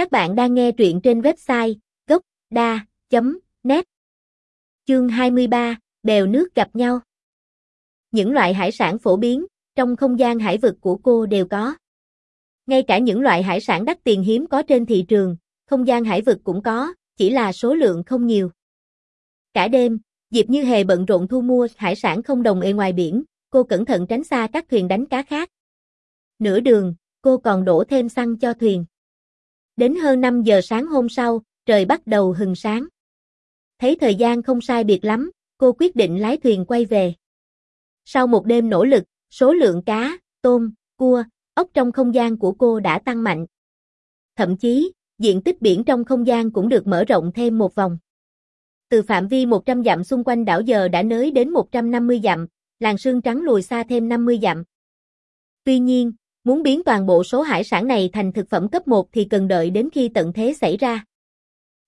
Các bạn đang nghe truyện trên website gốc.da.net Chương 23, Bèo nước gặp nhau Những loại hải sản phổ biến, trong không gian hải vực của cô đều có. Ngay cả những loại hải sản đắt tiền hiếm có trên thị trường, không gian hải vực cũng có, chỉ là số lượng không nhiều. Cả đêm, Diệp Như Hề bận rộn thu mua hải sản không đồng ê ngoài biển, cô cẩn thận tránh xa các thuyền đánh cá khác. Nửa đường, cô còn đổ thêm xăng cho thuyền. Đến hơn 5 giờ sáng hôm sau, trời bắt đầu hừng sáng. Thấy thời gian không sai biệt lắm, cô quyết định lái thuyền quay về. Sau một đêm nỗ lực, số lượng cá, tôm, cua, ốc trong không gian của cô đã tăng mạnh. Thậm chí, diện tích biển trong không gian cũng được mở rộng thêm một vòng. Từ phạm vi 100 dặm xung quanh đảo giờ đã nới đến 150 dặm, làng sương trắng lùi xa thêm 50 dặm. Tuy nhiên, muốn biến toàn bộ số hải sản này thành thực phẩm cấp 1 thì cần đợi đến khi tận thế xảy ra.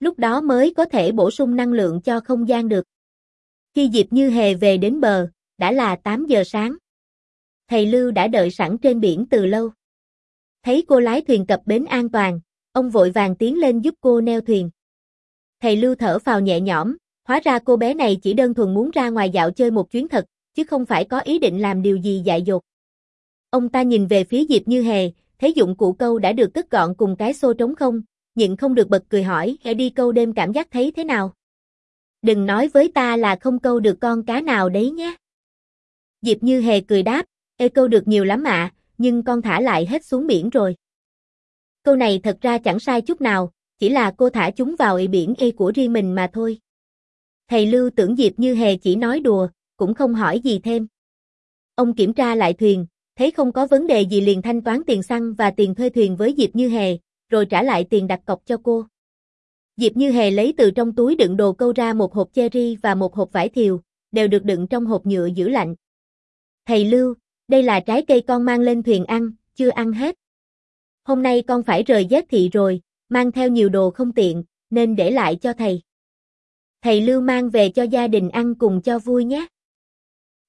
Lúc đó mới có thể bổ sung năng lượng cho không gian được. Khi Diệp Như Hề về đến bờ, đã là 8 giờ sáng. Thầy Lưu đã đợi sẵn trên biển từ lâu. Thấy cô lái thuyền cập bến an toàn, ông vội vàng tiến lên giúp cô neo thuyền. Thầy Lưu thở phào nhẹ nhõm, hóa ra cô bé này chỉ đơn thuần muốn ra ngoài dạo chơi một chuyến thật, chứ không phải có ý định làm điều gì dại dột. Ông ta nhìn về phía Diệp Như Hề, thấy dụng cụ câu đã được cất gọn cùng cái xô trống không, nhịn không được bật cười hỏi, "Hãy đi câu đêm cảm giác thấy thế nào?" "Đừng nói với ta là không câu được con cá nào đấy nhé." Diệp Như Hề cười đáp, "Ê câu được nhiều lắm ạ, nhưng con thả lại hết xuống biển rồi." Câu này thật ra chẳng sai chút nào, chỉ là cô thả chúng vào ị biển ê của riêng mình mà thôi. Thầy Lưu tưởng Diệp Như Hề chỉ nói đùa, cũng không hỏi gì thêm. Ông kiểm tra lại thuyền, thấy không có vấn đề gì liền thanh toán tiền xăng và tiền thuê thuyền với Diệp Như Hề, rồi trả lại tiền đặt cọc cho cô. Diệp Như Hề lấy từ trong túi đựng đồ câu ra một hộp cherry và một hộp vải thiều, đều được đựng trong hộp nhựa giữ lạnh. Thầy Lưu, đây là trái cây con mang lên thuyền ăn, chưa ăn hết. Hôm nay con phải rời giết thị rồi, mang theo nhiều đồ không tiện, nên để lại cho thầy. Thầy Lưu mang về cho gia đình ăn cùng cho vui nhé.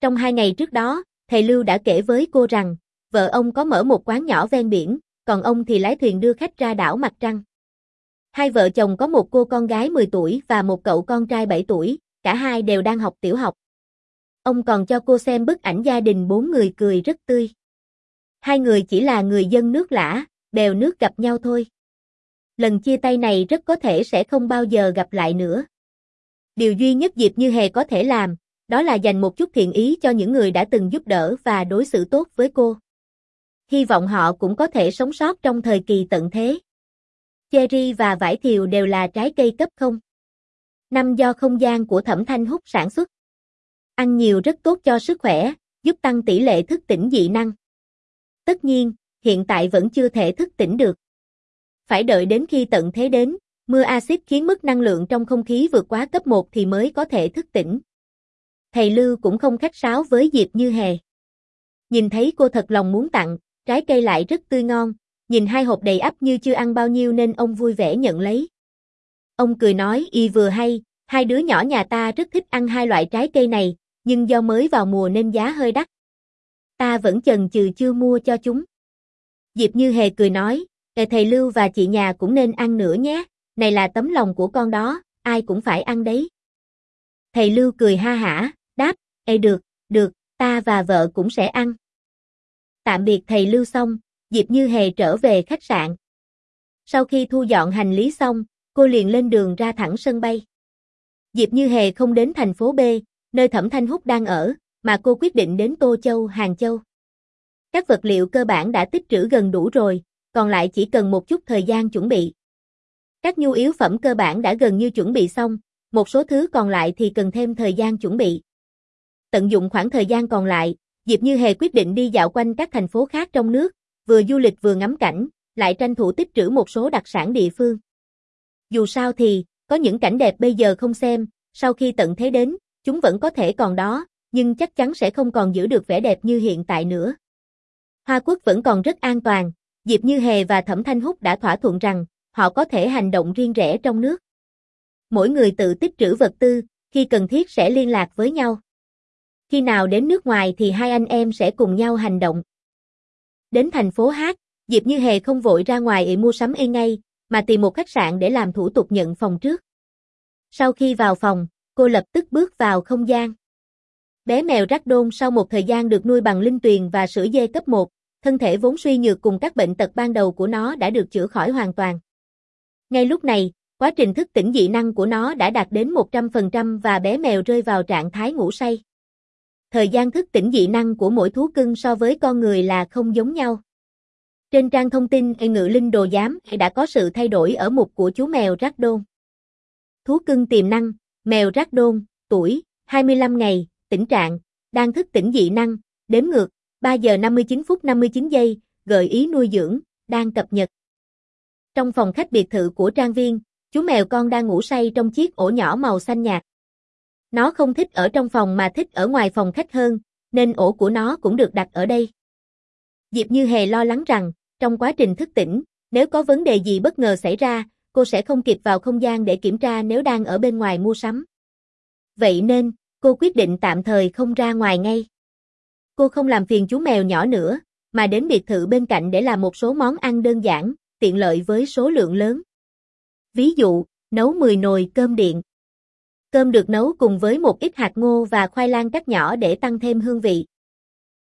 Trong hai ngày trước đó, thầy Lưu đã kể với cô rằng, vợ ông có mở một quán nhỏ ven biển, còn ông thì lái thuyền đưa khách ra đảo Mặt Trăng. Hai vợ chồng có một cô con gái 10 tuổi và một cậu con trai 7 tuổi, cả hai đều đang học tiểu học. Ông còn cho cô xem bức ảnh gia đình bốn người cười rất tươi. Hai người chỉ là người dân nước lã, bèo nước gặp nhau thôi. Lần chia tay này rất có thể sẽ không bao giờ gặp lại nữa. Điều duy nhất Diệp Như Hề có thể làm, đó là dành một chút thiện ý cho những người đã từng giúp đỡ và đối xử tốt với cô. Hy vọng họ cũng có thể sống sót trong thời kỳ tận thế. Cherry và vải thiều đều là trái cây cấp không. Năm do không gian của thẩm thanh hút sản xuất. Ăn nhiều rất tốt cho sức khỏe, giúp tăng tỷ lệ thức tỉnh dị năng. Tất nhiên, hiện tại vẫn chưa thể thức tỉnh được. Phải đợi đến khi tận thế đến, mưa axit khiến mức năng lượng trong không khí vượt quá cấp 1 thì mới có thể thức tỉnh thầy Lưu cũng không khách sáo với Diệp Như Hề. Nhìn thấy cô thật lòng muốn tặng, trái cây lại rất tươi ngon, nhìn hai hộp đầy ắp như chưa ăn bao nhiêu nên ông vui vẻ nhận lấy. Ông cười nói y vừa hay, hai đứa nhỏ nhà ta rất thích ăn hai loại trái cây này, nhưng do mới vào mùa nên giá hơi đắt. Ta vẫn chần chừ chưa mua cho chúng. Diệp Như Hề cười nói, thầy Lưu và chị nhà cũng nên ăn nữa nhé, này là tấm lòng của con đó, ai cũng phải ăn đấy. Thầy Lưu cười ha hả, Đáp, Ê được, được, ta và vợ cũng sẽ ăn. Tạm biệt thầy Lưu xong, Diệp Như Hề trở về khách sạn. Sau khi thu dọn hành lý xong, cô liền lên đường ra thẳng sân bay. Diệp Như Hề không đến thành phố B, nơi Thẩm Thanh Húc đang ở, mà cô quyết định đến Tô Châu, Hàng Châu. Các vật liệu cơ bản đã tích trữ gần đủ rồi, còn lại chỉ cần một chút thời gian chuẩn bị. Các nhu yếu phẩm cơ bản đã gần như chuẩn bị xong, một số thứ còn lại thì cần thêm thời gian chuẩn bị. Tận dụng khoảng thời gian còn lại, Diệp Như Hề quyết định đi dạo quanh các thành phố khác trong nước, vừa du lịch vừa ngắm cảnh, lại tranh thủ tích trữ một số đặc sản địa phương. Dù sao thì, có những cảnh đẹp bây giờ không xem, sau khi tận thế đến, chúng vẫn có thể còn đó, nhưng chắc chắn sẽ không còn giữ được vẻ đẹp như hiện tại nữa. Hoa Quốc vẫn còn rất an toàn, Diệp Như Hề và Thẩm Thanh Húc đã thỏa thuận rằng, họ có thể hành động riêng rẽ trong nước. Mỗi người tự tích trữ vật tư, khi cần thiết sẽ liên lạc với nhau khi nào đến nước ngoài thì hai anh em sẽ cùng nhau hành động. Đến thành phố Hát, Diệp Như Hề không vội ra ngoài để mua sắm y ngay, mà tìm một khách sạn để làm thủ tục nhận phòng trước. Sau khi vào phòng, cô lập tức bước vào không gian. Bé mèo rắc đôn sau một thời gian được nuôi bằng linh tuyền và sữa dê cấp 1, thân thể vốn suy nhược cùng các bệnh tật ban đầu của nó đã được chữa khỏi hoàn toàn. Ngay lúc này, quá trình thức tỉnh dị năng của nó đã đạt đến 100% và bé mèo rơi vào trạng thái ngủ say. Thời gian thức tỉnh dị năng của mỗi thú cưng so với con người là không giống nhau. Trên trang thông tin ngự linh đồ giám đã có sự thay đổi ở mục của chú mèo Rác đôn. Thú cưng tiềm năng, mèo Rác đôn, tuổi, 25 ngày, tỉnh trạng, đang thức tỉnh dị năng, đếm ngược, 3 giờ 59 phút 59 giây, gợi ý nuôi dưỡng, đang cập nhật. Trong phòng khách biệt thự của trang viên, chú mèo con đang ngủ say trong chiếc ổ nhỏ màu xanh nhạt. Nó không thích ở trong phòng mà thích ở ngoài phòng khách hơn, nên ổ của nó cũng được đặt ở đây. Diệp Như Hề lo lắng rằng, trong quá trình thức tỉnh, nếu có vấn đề gì bất ngờ xảy ra, cô sẽ không kịp vào không gian để kiểm tra nếu đang ở bên ngoài mua sắm. Vậy nên, cô quyết định tạm thời không ra ngoài ngay. Cô không làm phiền chú mèo nhỏ nữa, mà đến biệt thự bên cạnh để làm một số món ăn đơn giản, tiện lợi với số lượng lớn. Ví dụ, nấu 10 nồi cơm điện. Cơm được nấu cùng với một ít hạt ngô và khoai lang cắt nhỏ để tăng thêm hương vị.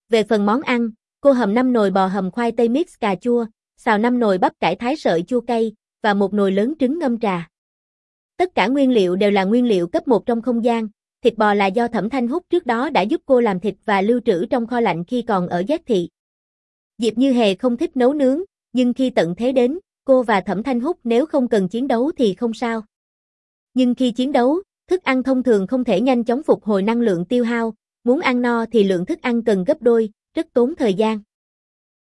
Về phần món ăn, cô hầm 5 nồi bò hầm khoai tây mix cà chua, xào 5 nồi bắp cải thái sợi chua cay và một nồi lớn trứng ngâm trà. Tất cả nguyên liệu đều là nguyên liệu cấp 1 trong không gian, thịt bò là do Thẩm Thanh Húc trước đó đã giúp cô làm thịt và lưu trữ trong kho lạnh khi còn ở Giác Thị. Diệp Như Hề không thích nấu nướng, nhưng khi tận thế đến, cô và Thẩm Thanh Húc nếu không cần chiến đấu thì không sao. Nhưng khi chiến đấu, thức ăn thông thường không thể nhanh chóng phục hồi năng lượng tiêu hao, muốn ăn no thì lượng thức ăn cần gấp đôi, rất tốn thời gian.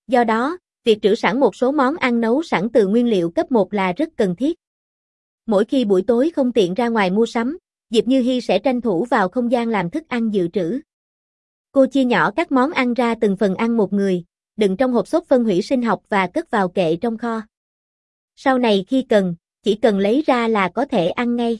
Do đó, việc trữ sẵn một số món ăn nấu sẵn từ nguyên liệu cấp 1 là rất cần thiết. Mỗi khi buổi tối không tiện ra ngoài mua sắm, Diệp Như Hi sẽ tranh thủ vào không gian làm thức ăn dự trữ. Cô chia nhỏ các món ăn ra từng phần ăn một người, đựng trong hộp xốp phân hủy sinh học và cất vào kệ trong kho. Sau này khi cần, chỉ cần lấy ra là có thể ăn ngay.